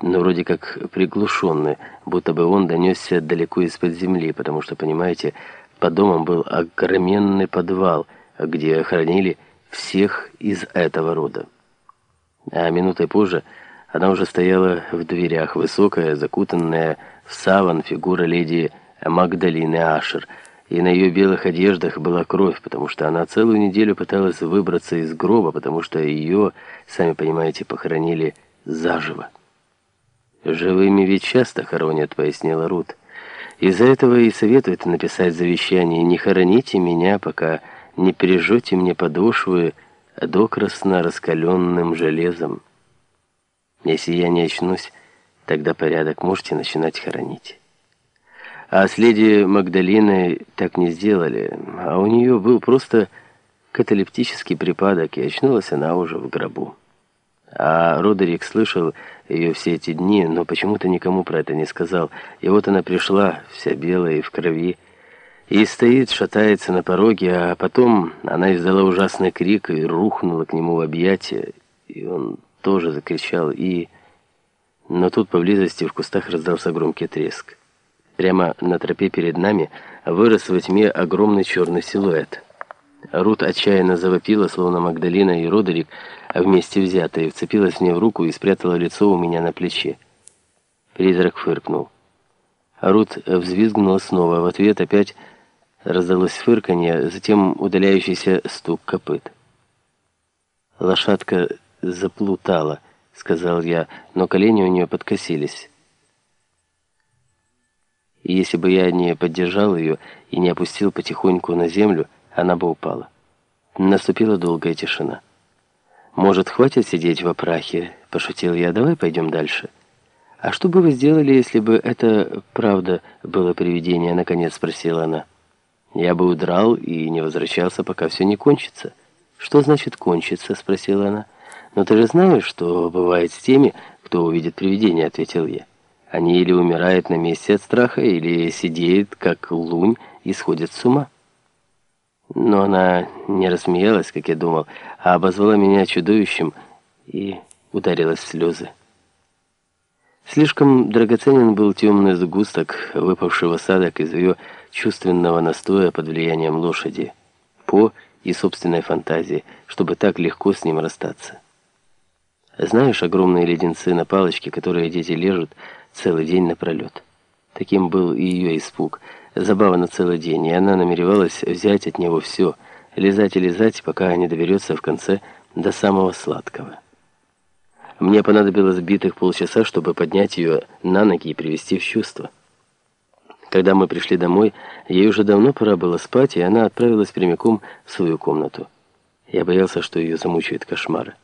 но вроде как приглушенный, будто бы он донесся далеко из-под земли, потому что, понимаете, под домом был огроменный подвал, где хранили всех из этого рода. А минутой позже она уже стояла в дверях, высокая, закутанная в саван фигура леди Магдалины Ашер, и на ее белых одеждах была кровь, потому что она целую неделю пыталась выбраться из гроба, потому что ее, сами понимаете, похоронили заживо. «Живыми ведь часто хоронят», — пояснила Рут. «Из-за этого и советуют написать завещание. Не хороните меня, пока не пережжете мне подошвы докрасно раскаленным железом. Если я не очнусь, тогда порядок можете начинать хоронить». А с леди Магдалиной так не сделали, а у нее был просто каталептический припадок, и очнулась она уже в гробу. А Родерик слышал ее все эти дни, но почему-то никому про это не сказал. И вот она пришла, вся белая и в крови, и стоит, шатается на пороге, а потом она издала ужасный крик и рухнула к нему в объятия, и он тоже закричал, и... Но тут поблизости в кустах раздался громкий треск. Прямо на тропе перед нами вырос во тьме огромный черный силуэт. Рут отчаянно завопила, словно Магдалина и Родерик вместе взятые, вцепилась мне в руку и спрятала лицо у меня на плече. Призрак фыркнул. Рут взвизгнула снова. В ответ опять раздалось фырканье, затем удаляющийся стук копыт. «Лошадка заплутала», — сказал я, но колени у нее подкосились если бы я не поддержал ее и не опустил потихоньку на землю, она бы упала. Наступила долгая тишина. «Может, хватит сидеть в опрахе?» – пошутил я. «Давай пойдем дальше». «А что бы вы сделали, если бы это правда было привидение?» – наконец спросила она. «Я бы удрал и не возвращался, пока все не кончится». «Что значит «кончится»?» – спросила она. «Но ты же знаешь, что бывает с теми, кто увидит привидение», – ответил я. Они или умирают на месте от страха, или сидеют, как лунь, и сходят с ума. Но она не рассмеялась, как я думал, а обозвала меня чудовищем и ударилась в слезы. Слишком драгоценен был темный сгусток выпавшего садок из ее чувственного настоя под влиянием лошади, по и собственной фантазии, чтобы так легко с ним расстаться. Знаешь огромные леденцы на палочке, которые дети лежат, целый день напролет. Таким был и ее испуг. Забава на целый день, и она намеревалась взять от него все, лизать и лизать, пока не доберется в конце до самого сладкого. Мне понадобилось битых полчаса, чтобы поднять ее на ноги и привести в чувство. Когда мы пришли домой, ей уже давно пора было спать, и она отправилась прямиком в свою комнату. Я боялся, что ее замучает кошмары.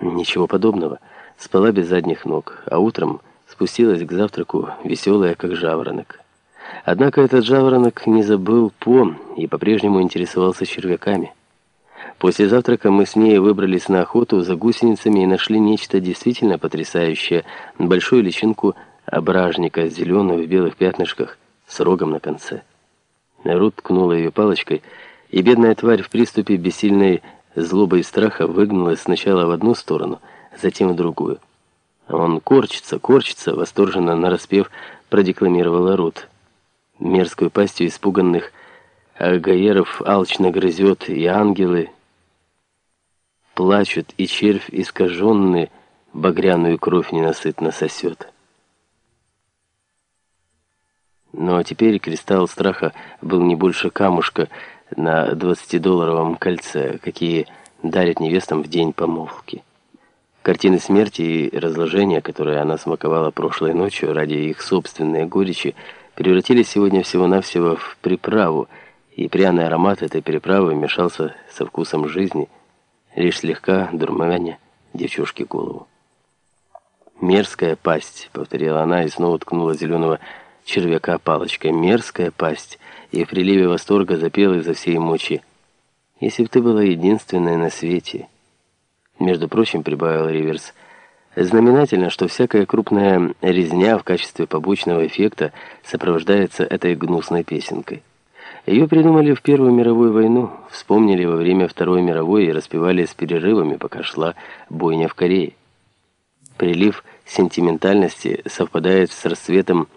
Ничего подобного. Спала без задних ног, а утром спустилась к завтраку, веселая, как жаворонок. Однако этот жаворонок не забыл По и по-прежнему интересовался червяками. После завтрака мы с ней выбрались на охоту за гусеницами и нашли нечто действительно потрясающее, большую личинку ображника, зеленую в белых пятнышках, с рогом на конце. Рут ткнула ее палочкой, и бедная тварь в приступе бессильной злобы и страха выгнулась сначала в одну сторону, затем в другую. Он корчится, корчится, восторженно нараспев продекламировала Рут. Мерзкую пастью испуганных гаеров алчно грызет, и ангелы плачут, и червь искаженный багряную кровь ненасытно сосет. Но теперь кристалл страха был не больше камушка на 20-долларовом кольце, какие дарят невестам в день помолвки. Картины смерти и разложения, которые она смаковала прошлой ночью ради их собственной горечи, превратились сегодня всего-навсего в приправу, и пряный аромат этой приправы мешался со вкусом жизни, лишь слегка дурманя девчушке голову. «Мерзкая пасть», — повторила она и снова ткнула зеленого червяка палочкой. «Мерзкая пасть», и в приливе восторга запела изо всей мочи. «Если бы ты была единственной на свете...» Между прочим, прибавил Риверс, знаменательно, что всякая крупная резня в качестве побочного эффекта сопровождается этой гнусной песенкой. Ее придумали в Первую мировую войну, вспомнили во время Второй мировой и распевали с перерывами, пока шла бойня в Корее. Прилив сентиментальности совпадает с расцветом